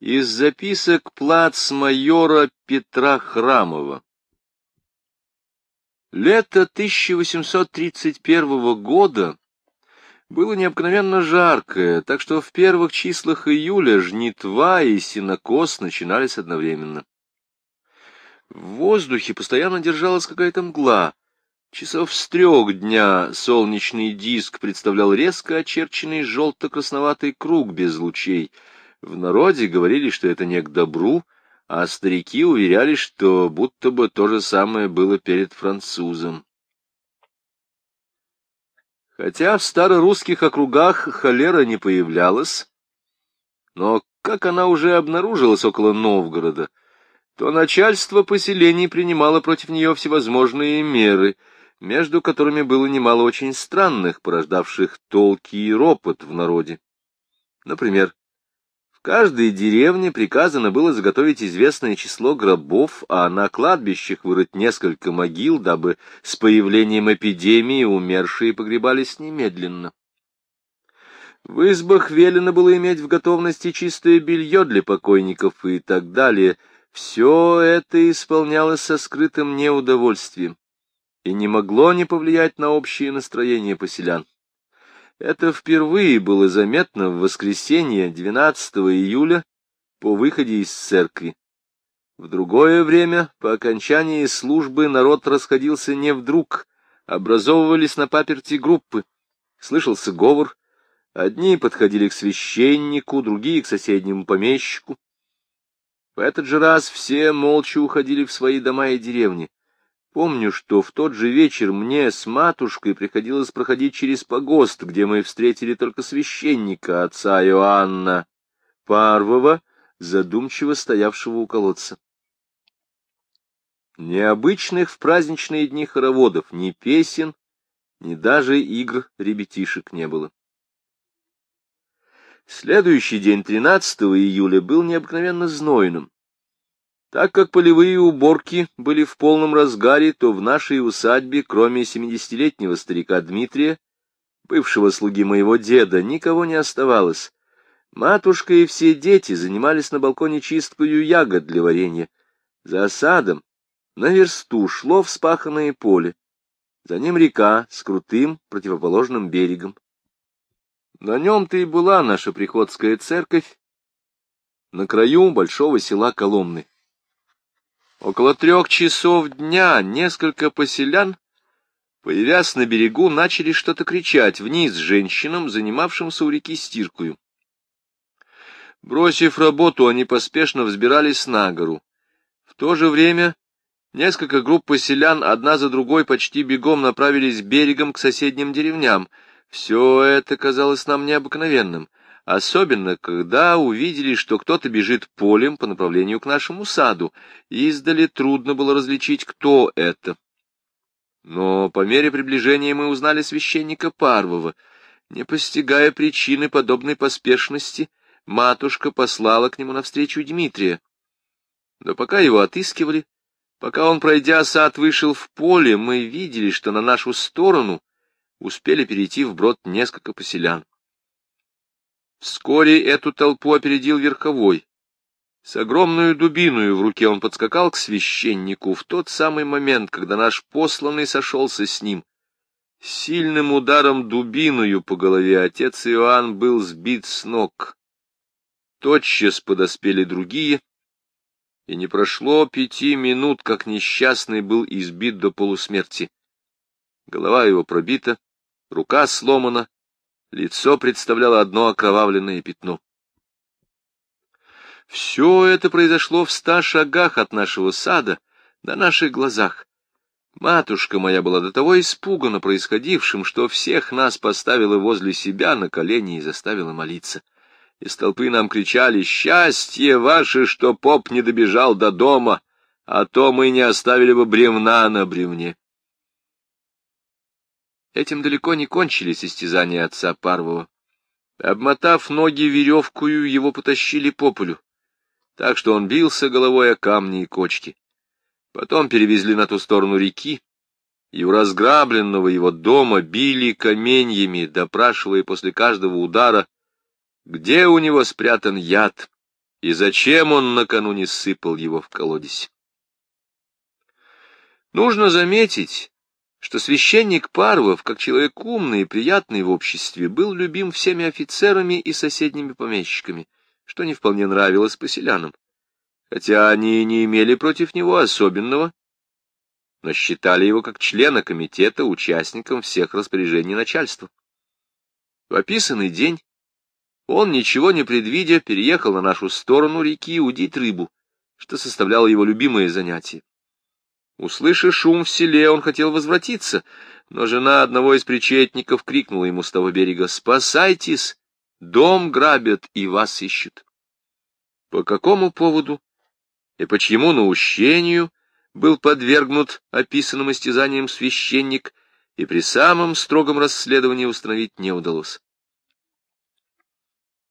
Из записок плацмайора Петра Храмова. Лето 1831 года было необыкновенно жаркое, так что в первых числах июля жнитва и синокос начинались одновременно. В воздухе постоянно держалась какая-то мгла. Часов с трех дня солнечный диск представлял резко очерченный желто-красноватый круг без лучей — в народе говорили, что это не к добру, а старики уверяли, что будто бы то же самое было перед французом. Хотя в старорусских округах холера не появлялась, но как она уже обнаружилась около Новгорода, то начальство поселений принимало против нее всевозможные меры, между которыми было немало очень странных, порождавших толки и ропот в народе. Например, каждой деревне приказано было заготовить известное число гробов, а на кладбищах вырыть несколько могил, дабы с появлением эпидемии умершие погребались немедленно. В избах велено было иметь в готовности чистое белье для покойников и так далее. Все это исполнялось со скрытым неудовольствием и не могло не повлиять на общее настроение поселян. Это впервые было заметно в воскресенье 12 июля по выходе из церкви. В другое время, по окончании службы, народ расходился не вдруг, образовывались на паперти группы. Слышался говор, одни подходили к священнику, другие — к соседнему помещику. В этот же раз все молча уходили в свои дома и деревни. Помню, что в тот же вечер мне с матушкой приходилось проходить через погост, где мы встретили только священника, отца Иоанна Парвова, задумчиво стоявшего у колодца. Необычных в праздничные дни хороводов, ни песен, ни даже игр ребятишек не было. Следующий день, 13 июля, был необыкновенно знойным. Так как полевые уборки были в полном разгаре, то в нашей усадьбе, кроме семидесятилетнего старика Дмитрия, бывшего слуги моего деда, никого не оставалось. Матушка и все дети занимались на балконе чисткою ягод для варенья. За осадом на версту шло вспаханное поле. За ним река с крутым противоположным берегом. На нем-то и была наша приходская церковь, на краю большого села Коломны. Около трех часов дня несколько поселян, появясь на берегу, начали что-то кричать вниз женщинам, занимавшимся у реки стиркою. Бросив работу, они поспешно взбирались на гору. В то же время несколько групп поселян одна за другой почти бегом направились берегом к соседним деревням. Все это казалось нам необыкновенным — особенно когда увидели, что кто-то бежит полем по направлению к нашему саду. Издали трудно было различить, кто это. Но по мере приближения мы узнали священника Парвова. Не постигая причины подобной поспешности, матушка послала к нему навстречу Дмитрия. Но пока его отыскивали, пока он, пройдя сад, вышел в поле, мы видели, что на нашу сторону успели перейти вброд несколько поселян. Вскоре эту толпу опередил верховой. С огромной дубиной в руке он подскакал к священнику в тот самый момент, когда наш посланный сошелся с ним. Сильным ударом дубиною по голове отец Иоанн был сбит с ног. Тотчас подоспели другие, и не прошло пяти минут, как несчастный был избит до полусмерти. Голова его пробита, рука сломана, Лицо представляло одно окровавленное пятно. Все это произошло в ста шагах от нашего сада, на наших глазах. Матушка моя была до того испугана происходившим, что всех нас поставила возле себя на колени и заставила молиться. Из толпы нам кричали «Счастье ваше, что поп не добежал до дома, а то мы не оставили бы бревна на бревне». Этим далеко не кончились истязания отца Парвова. Обмотав ноги веревкую, его потащили по полю, так что он бился головой о камни и кочки. Потом перевезли на ту сторону реки, и у разграбленного его дома били каменьями, допрашивая после каждого удара, где у него спрятан яд и зачем он накануне сыпал его в колодец. Нужно заметить, что священник Парвов, как человек умный и приятный в обществе, был любим всеми офицерами и соседними помещиками, что не вполне нравилось поселянам, хотя они не имели против него особенного, но считали его как члена комитета участником всех распоряжений начальства. В описанный день он, ничего не предвидя, переехал на нашу сторону реки удить рыбу, что составляло его любимое занятие. Услышав шум в селе, он хотел возвратиться, но жена одного из причетников крикнула ему с того берега «Спасайтесь! Дом грабят и вас ищут!» По какому поводу и по чьему наущению был подвергнут описанным истязаниям священник, и при самом строгом расследовании установить не удалось.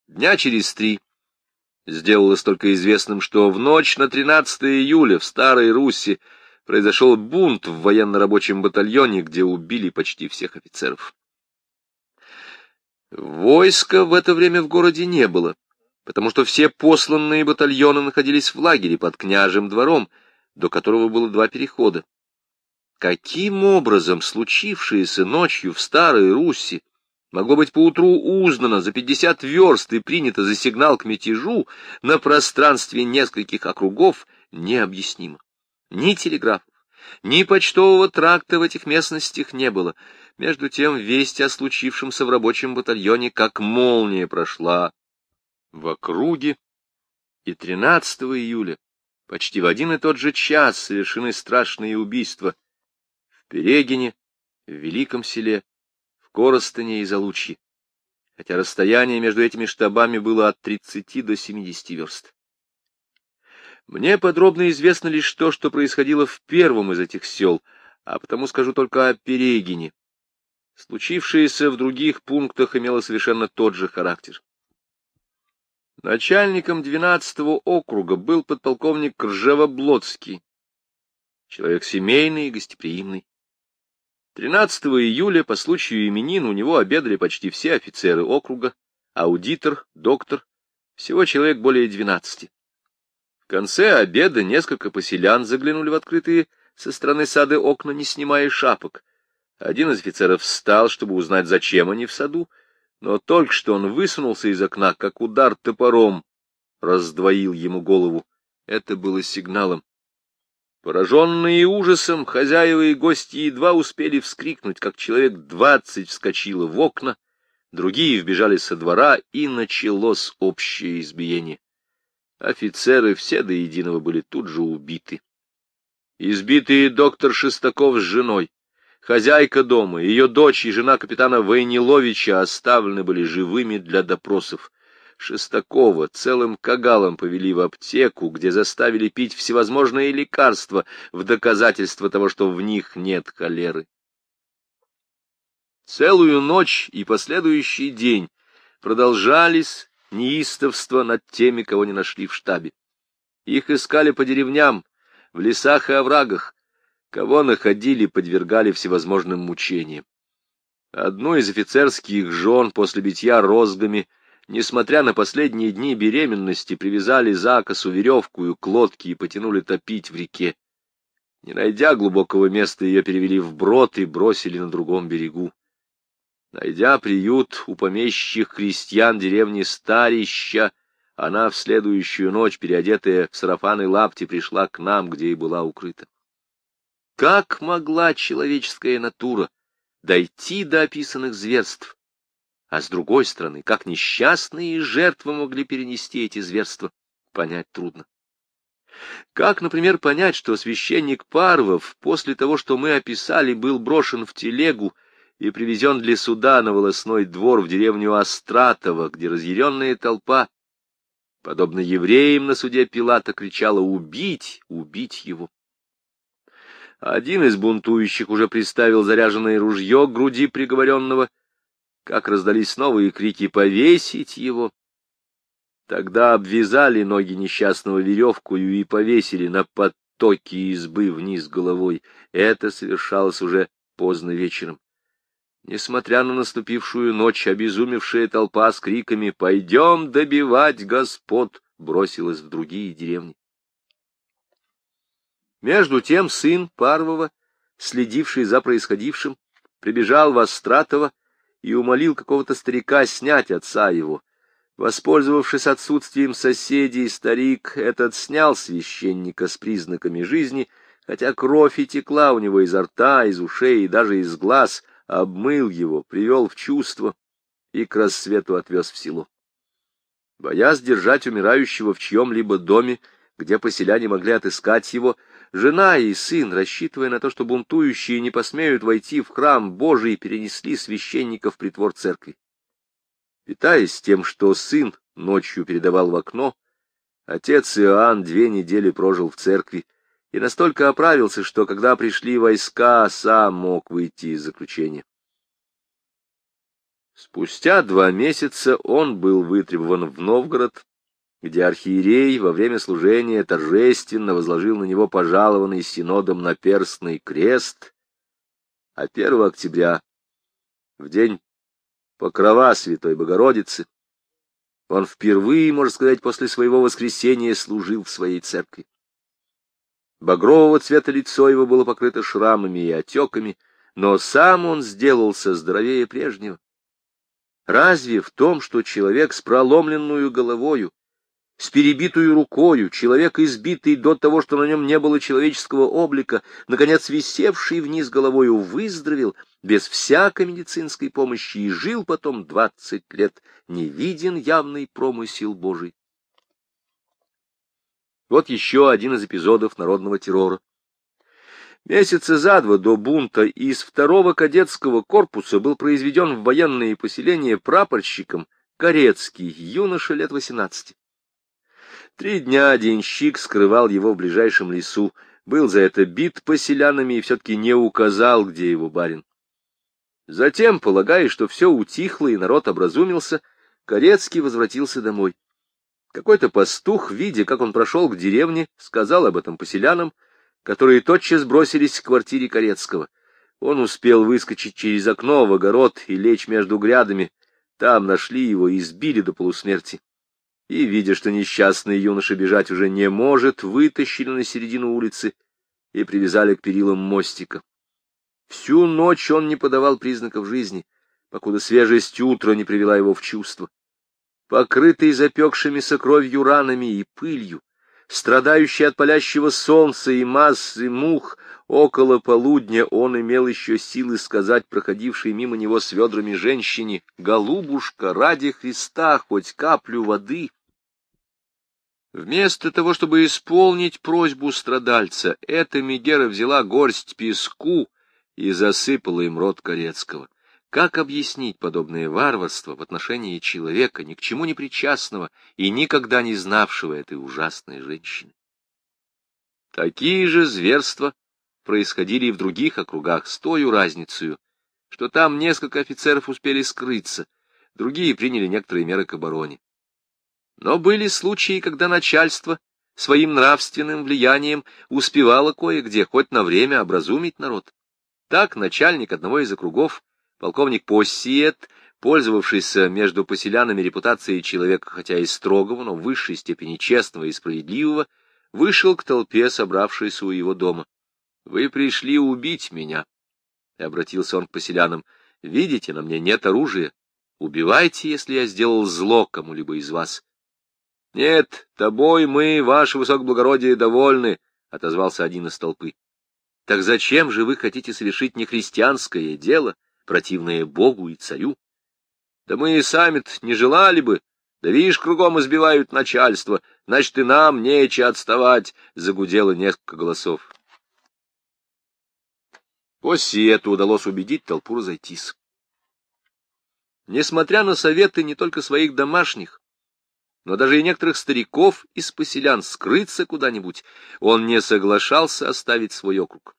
Дня через три сделалось только известным, что в ночь на 13 июля в Старой Руси произошел бунт в военно-рабочем батальоне, где убили почти всех офицеров. Войска в это время в городе не было, потому что все посланные батальоны находились в лагере под княжим двором, до которого было два перехода. Каким образом случившееся ночью в Старой Руси могло быть поутру узнано за пятьдесят верст и принято за сигнал к мятежу на пространстве нескольких округов, необъяснимо. Ни телеграфов, ни почтового тракта в этих местностях не было. Между тем весть о случившемся в рабочем батальоне как молния прошла в округе, и 13 июля, почти в один и тот же час, совершены страшные убийства в Перегине, в Великом селе, Коростыне и Залучье, хотя расстояние между этими штабами было от 30 до 70 верст. Мне подробно известно лишь то, что происходило в первом из этих сел, а потому скажу только о Перегине. Случившееся в других пунктах имело совершенно тот же характер. Начальником 12-го округа был подполковник Ржевоблоцкий, человек семейный и гостеприимный. 13 июля по случаю именин у него обедали почти все офицеры округа, аудитор, доктор, всего человек более 12 конце обеда несколько поселян заглянули в открытые со стороны сада окна, не снимая шапок. Один из офицеров встал, чтобы узнать, зачем они в саду, но только что он высунулся из окна, как удар топором раздвоил ему голову. Это было сигналом. Пораженные ужасом, хозяева и гости едва успели вскрикнуть, как человек двадцать вскочило в окна, другие вбежали со двора, и началось общее избиение. Офицеры все до единого были тут же убиты. Избитые доктор Шестаков с женой, хозяйка дома, ее дочь и жена капитана Войниловича оставлены были живыми для допросов. Шестакова целым кагалом повели в аптеку, где заставили пить всевозможные лекарства в доказательство того, что в них нет холеры. Целую ночь и последующий день продолжались неистовства над теми, кого не нашли в штабе. Их искали по деревням, в лесах и оврагах. Кого находили, подвергали всевозможным мучениям. Одну из офицерских жен после битья розгами — несмотря на последние дни беременности, привязали за косу веревку и к лодке и потянули топить в реке. Не найдя глубокого места, ее перевели в брод и бросили на другом берегу. Найдя приют у помещих крестьян деревни Старища, она в следующую ночь, переодетая в сарафаны лапти, пришла к нам, где и была укрыта. Как могла человеческая натура дойти до описанных зверств? А с другой стороны, как несчастные жертвы могли перенести эти зверства, понять трудно. Как, например, понять, что священник Парвов после того, что мы описали, был брошен в телегу и привезен для суда на волосной двор в деревню Остратово, где разъяренная толпа, подобно евреям на суде Пилата, кричала «Убить! Убить его!» Один из бунтующих уже приставил заряженное ружье к груди приговоренного как раздались новые крики «Повесить его!». Тогда обвязали ноги несчастного веревкою и повесили на потоке избы вниз головой. Это совершалось уже поздно вечером. Несмотря на наступившую ночь, обезумевшая толпа с криками «Пойдем добивать господ!» бросилась в другие деревни. Между тем сын Парвова, следивший за происходившим, прибежал в Остратово и умолил какого-то старика снять отца его. Воспользовавшись отсутствием соседей, старик этот снял священника с признаками жизни, хотя кровь и текла у него изо рта, из ушей и даже из глаз, обмыл его, привел в чувство и к рассвету отвез в село. Боясь держать умирающего в чьем-либо доме, где поселяне могли отыскать его, жена и сын, рассчитывая на то, что бунтующие не посмеют войти в храм Божий, перенесли священника в притвор церкви. Питаясь тем, что сын ночью передавал в окно, отец Иоанн две недели прожил в церкви и настолько оправился, что, когда пришли войска, сам мог выйти из заключения. Спустя два месяца он был вытребован в Новгород, где архиерей во время служения торжественно возложил на него пожалованный синодом наперстный крест, а 1 октября, в день покрова Святой Богородицы. Он впервые, можно сказать, после своего воскресения служил в своей церкви. Багрового цвета лицо его было покрыто шрамами и отеками, но сам он сделался здоровее прежнего. Разве в том, что человек с проломленную головою, с перебитую рукою, человек, избитый до того, что на нем не было человеческого облика, наконец висевший вниз головою, выздоровел без всякой медицинской помощи и жил потом двадцать лет, не виден явный промысел Божий. Вот еще один из эпизодов народного террора. Месяца за два до бунта из второго кадетского корпуса был произведен в военные поселения прапорщиком Корецкий, юноша лет восемнадцати. Три дня денщик скрывал его в ближайшем лесу, был за это бит поселянами и все-таки не указал, где его барин. Затем, полагая, что все утихло и народ образумился, Корецкий возвратился домой. Какой-то пастух, видя, как он прошел к деревне, сказал об этом поселянам, которые тотчас бросились к квартире Корецкого. Он успел выскочить через окно в огород и лечь между грядами. Там нашли его и избили до полусмерти и, видя, что несчастный юноша бежать уже не может, вытащили на середину улицы и привязали к перилам мостика. Всю ночь он не подавал признаков жизни, покуда свежесть утра не привела его в чувство. Покрытый запекшимися кровью ранами и пылью, страдающий от палящего солнца и массы мух, около полудня он имел еще силы сказать проходившей мимо него с ведрами женщине, «Голубушка, ради Христа, хоть каплю воды!» Вместо того, чтобы исполнить просьбу страдальца, эта Мегера взяла горсть песку и засыпала им рот Корецкого. Как объяснить подобное варварство в отношении человека, ни к чему не причастного и никогда не знавшего этой ужасной женщины? Такие же зверства происходили и в других округах с той разницей, что там несколько офицеров успели скрыться, другие приняли некоторые меры к обороне. Но были случаи, когда начальство своим нравственным влиянием успевало кое-где хоть на время образумить народ. Так начальник одного из округов, полковник Поссиет, пользовавшийся между поселянами репутацией человека, хотя и строгого, но в высшей степени честного и справедливого, вышел к толпе, собравшейся у его дома. — Вы пришли убить меня, — обратился он к поселянам. — Видите, на мне нет оружия. Убивайте, если я сделал зло кому-либо из вас. — Нет, тобой мы, ваше высокоблагородие, довольны, — отозвался один из толпы. — Так зачем же вы хотите совершить нехристианское дело, противное Богу и царю? Да мы и сами не желали бы. Да видишь, кругом избивают начальство, значит, и нам нече отставать, — загудело несколько голосов. После этого удалось убедить толпу разойтись. Несмотря на советы не только своих домашних, но даже и некоторых стариков из поселян скрыться куда-нибудь, он не соглашался оставить свой округ.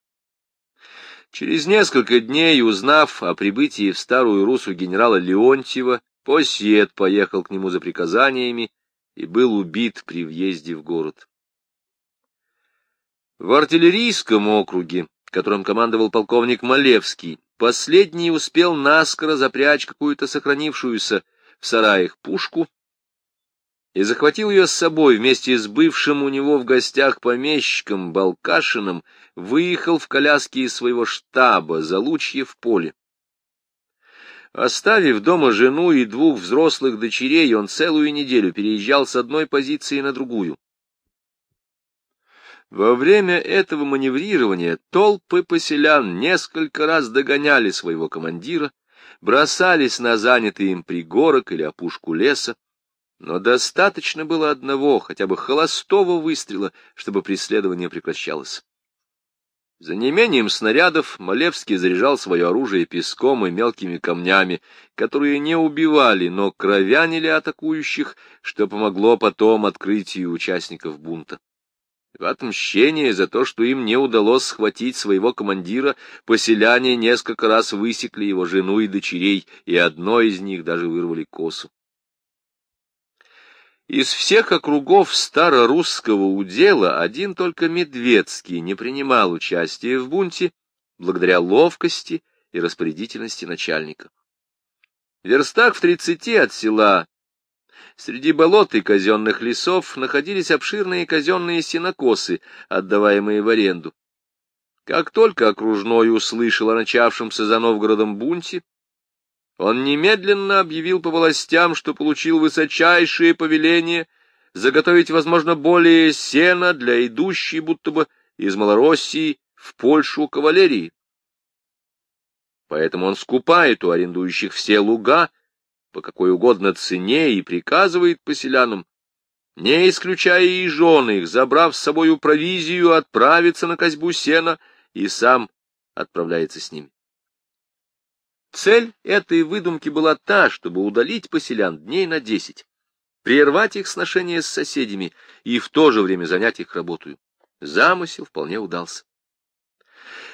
Через несколько дней, узнав о прибытии в Старую Русу генерала Леонтьева, Посьет поехал к нему за приказаниями и был убит при въезде в город. В артиллерийском округе, которым командовал полковник Малевский, последний успел наскоро запрячь какую-то сохранившуюся в сараях пушку и захватил ее с собой вместе с бывшим у него в гостях помещиком Балкашиным, выехал в коляске из своего штаба за Лучье в поле. Оставив дома жену и двух взрослых дочерей, он целую неделю переезжал с одной позиции на другую. Во время этого маневрирования толпы поселян несколько раз догоняли своего командира, бросались на занятый им пригорок или опушку леса, но достаточно было одного, хотя бы холостого выстрела, чтобы преследование прекращалось. За неимением снарядов Малевский заряжал свое оружие песком и мелкими камнями, которые не убивали, но кровянили атакующих, что помогло потом открытию участников бунта. В отмщение за то, что им не удалось схватить своего командира, поселяне несколько раз высекли его жену и дочерей, и одной из них даже вырвали косу. Из всех округов старорусского удела один только Медведский не принимал участия в бунте благодаря ловкости и распорядительности начальника. В верстах в тридцати от села среди болот и казенных лесов находились обширные казенные сенокосы, отдаваемые в аренду. Как только окружной услышал о начавшемся за Новгородом бунте, он немедленно объявил по властям, что получил высочайшее повеление заготовить, возможно, более сена для идущей, будто бы из Малороссии в Польшу кавалерии. Поэтому он скупает у арендующих все луга по какой угодно цене и приказывает поселянам, не исключая и жены их, забрав с собою провизию, отправиться на козьбу сена и сам отправляется с ними. Цель этой выдумки была та, чтобы удалить поселян дней на десять, прервать их сношения с соседями и в то же время занять их работу. Замысел вполне удался.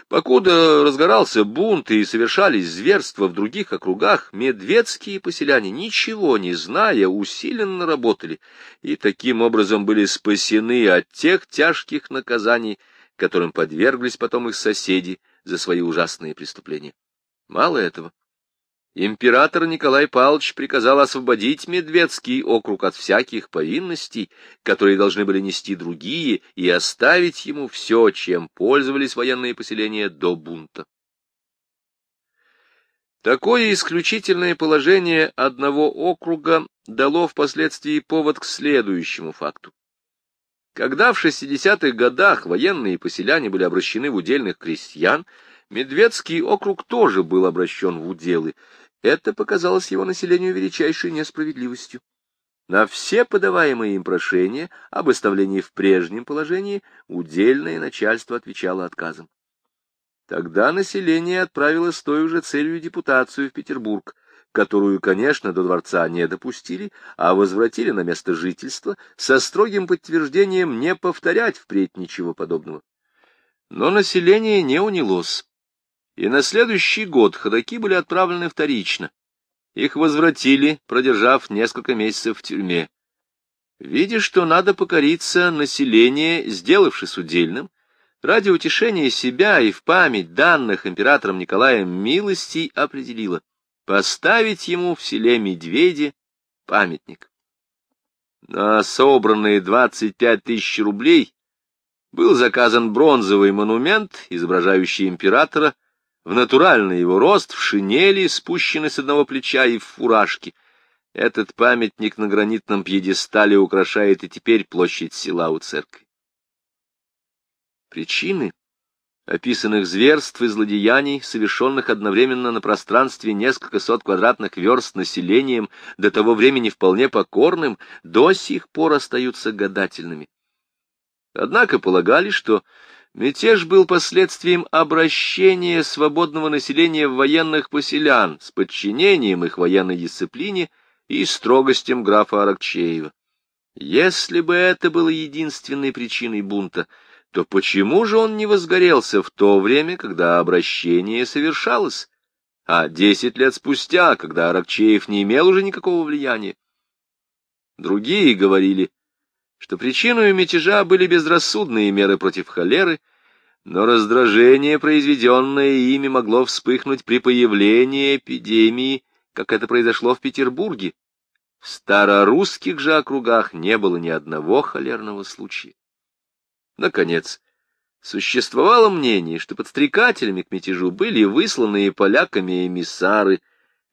Покуда разгорался бунт и совершались зверства в других округах, медведские поселяне, ничего не зная, усиленно работали и таким образом были спасены от тех тяжких наказаний, которым подверглись потом их соседи за свои ужасные преступления. Мало этого. Император Николай Павлович приказал освободить Медведский округ от всяких повинностей, которые должны были нести другие, и оставить ему все, чем пользовались военные поселения до бунта. Такое исключительное положение одного округа дало впоследствии повод к следующему факту. Когда в 60-х годах военные поселяне были обращены в удельных крестьян, Медведский округ тоже был обращен в уделы. Это показалось его населению величайшей несправедливостью. На все подаваемые им прошения об оставлении в прежнем положении удельное начальство отвечало отказом. Тогда население отправило с той же целью депутацию в Петербург, которую, конечно, до дворца не допустили, а возвратили на место жительства со строгим подтверждением не повторять впредь ничего подобного. Но население не унялось и на следующий год ходаки были отправлены вторично. Их возвратили, продержав несколько месяцев в тюрьме. Видя, что надо покориться население, сделавшись удельным, ради утешения себя и в память данных императором Николаем милостей определила поставить ему в селе Медведи памятник. На собранные 25 тысяч рублей был заказан бронзовый монумент, изображающий императора, в натуральный его рост, в шинели, спущенной с одного плеча и в фуражке. Этот памятник на гранитном пьедестале украшает и теперь площадь села у церкви. Причины описанных зверств и злодеяний, совершенных одновременно на пространстве несколько сот квадратных верст населением, до того времени вполне покорным, до сих пор остаются гадательными. Однако полагали, что Мятеж был последствием обращения свободного населения в военных поселян с подчинением их военной дисциплине и строгостям графа Аракчеева. Если бы это было единственной причиной бунта, то почему же он не возгорелся в то время, когда обращение совершалось, а десять лет спустя, когда Аракчеев не имел уже никакого влияния? Другие говорили, что причиной мятежа были безрассудные меры против холеры, но раздражение, произведенное ими, могло вспыхнуть при появлении эпидемии, как это произошло в Петербурге, В старорусских же округах не было ни одного холерного случая. Наконец, существовало мнение, что подстрекателями к мятежу были высланные поляками эмиссары,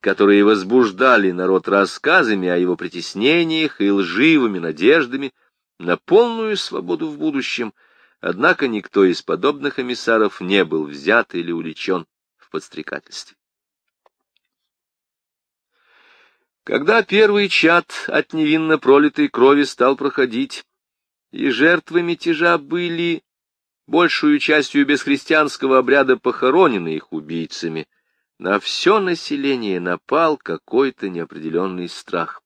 которые возбуждали народ рассказами о его притеснениях и лживыми надеждами на полную свободу в будущем, однако никто из подобных эмиссаров не был взят или уличен в подстрекательстве. Когда первый чад от невинно пролитой крови стал проходить, и жертвы мятежа были большую частью без христианского обряда похоронены их убийцами, на все население напал какой-то неопределенный страх.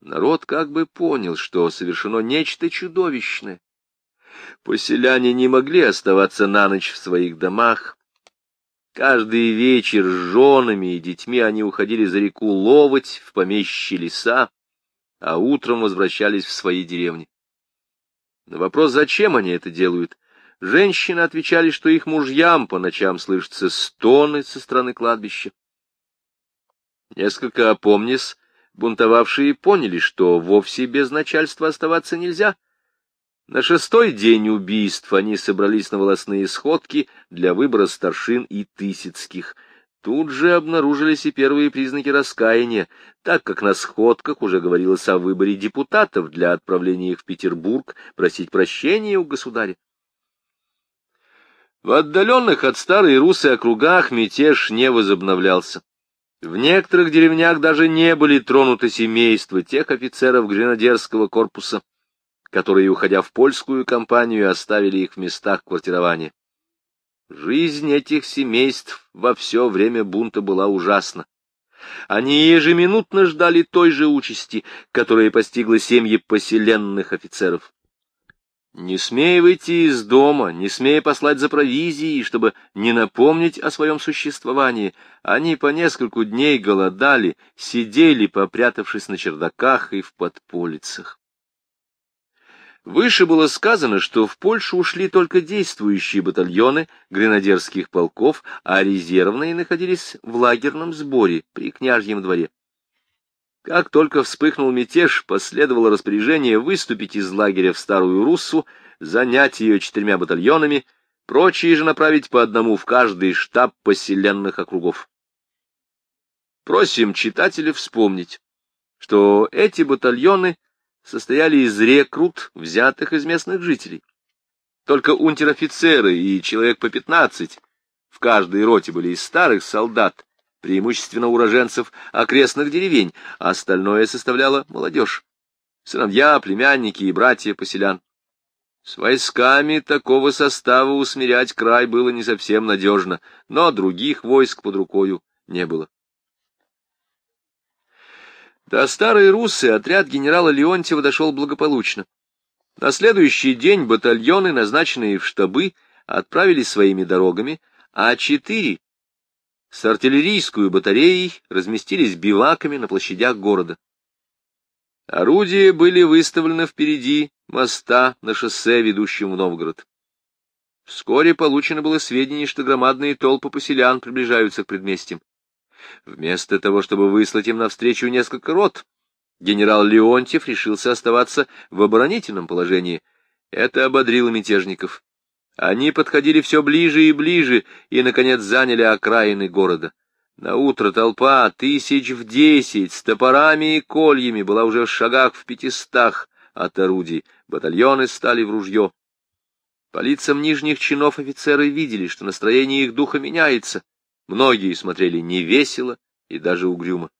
Народ как бы понял, что совершено нечто чудовищное. Поселяне не могли оставаться на ночь в своих домах, Каждый вечер с женами и детьми они уходили за реку ловать в помещи леса, а утром возвращались в свои деревни. На вопрос, зачем они это делают, женщины отвечали, что их мужьям по ночам слышатся стоны со стороны кладбища. Несколько опомнись, бунтовавшие поняли, что вовсе без начальства оставаться нельзя — на шестой день убийств они собрались на волосные сходки для выбора старшин и тысяцких. Тут же обнаружились и первые признаки раскаяния, так как на сходках уже говорилось о выборе депутатов для отправления их в Петербург просить прощения у государя. В отдаленных от старой Русы округах мятеж не возобновлялся. В некоторых деревнях даже не были тронуты семейства тех офицеров гренадерского корпуса, которые, уходя в польскую кампанию, оставили их в местах квартирования. Жизнь этих семейств во все время бунта была ужасна. Они ежеминутно ждали той же участи, которая постигла семьи поселенных офицеров. Не смея выйти из дома, не смея послать за провизией, чтобы не напомнить о своем существовании, они по нескольку дней голодали, сидели, попрятавшись на чердаках и в подполицах. Выше было сказано, что в Польшу ушли только действующие батальоны гренадерских полков, а резервные находились в лагерном сборе при княжьем дворе. Как только вспыхнул мятеж, последовало распоряжение выступить из лагеря в Старую Руссу, занять ее четырьмя батальонами, прочие же направить по одному в каждый штаб поселенных округов. Просим читателя вспомнить, что эти батальоны — состояли из рекрут, взятых из местных жителей. Только унтер-офицеры и человек по пятнадцать в каждой роте были из старых солдат, преимущественно уроженцев окрестных деревень, а остальное составляла молодежь, сыновья, племянники и братья поселян. С войсками такого состава усмирять край было не совсем надежно, но других войск под рукою не было. До Старой Руссы отряд генерала Леонтьева дошел благополучно. На следующий день батальоны, назначенные в штабы, отправились своими дорогами, а четыре с артиллерийской батареей разместились биваками на площадях города. Орудия были выставлены впереди моста на шоссе, ведущем в Новгород. Вскоре получено было сведение, что громадные толпы поселян приближаются к предместьям. Вместо того, чтобы выслать им навстречу несколько рот, генерал Леонтьев решился оставаться в оборонительном положении. Это ободрило мятежников. Они подходили все ближе и ближе и, наконец, заняли окраины города. На утро толпа тысяч в десять с топорами и кольями была уже в шагах в пятистах от орудий. Батальоны стали в ружье. По лицам нижних чинов офицеры видели, что настроение их духа меняется. Многие смотрели невесело и даже угрюмо.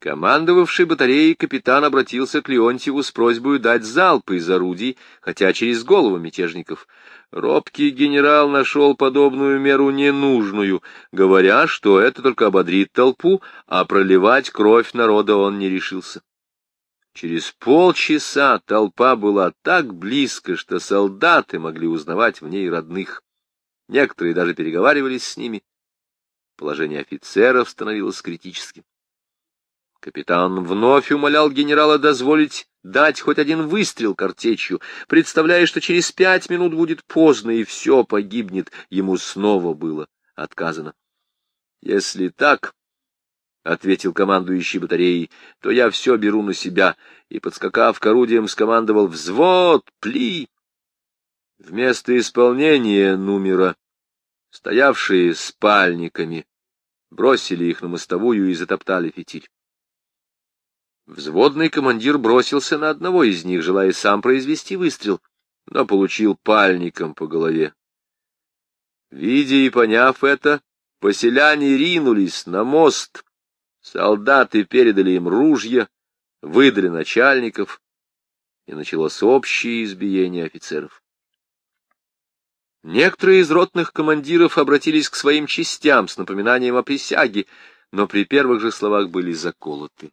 Командовавший батареей капитан обратился к Леонтьеву с просьбой дать залп из орудий, хотя через голову мятежников. Робкий генерал нашел подобную меру ненужную, говоря, что это только ободрит толпу, а проливать кровь народа он не решился. Через полчаса толпа была так близко, что солдаты могли узнавать в ней родных. Некоторые даже переговаривались с ними, Положение офицеров становилось критическим. Капитан вновь умолял генерала дозволить дать хоть один выстрел картечью, представляя, что через пять минут будет поздно и все погибнет, ему снова было отказано. Если так, ответил командующий батареей, — то я все беру на себя, и, подскакав к орудиям, скомандовал «Взвод! Пли!» Вместо исполнения номера, стоявшие спальниками, бросили их на мостовую и затоптали фитиль. Взводный командир бросился на одного из них, желая сам произвести выстрел, но получил пальником по голове. Видя и поняв это, поселяне ринулись на мост, солдаты передали им ружья, выдали начальников, и началось общее избиение офицеров. Некоторые из ротных командиров обратились к своим частям с напоминанием о присяге, но при первых же словах были заколоты.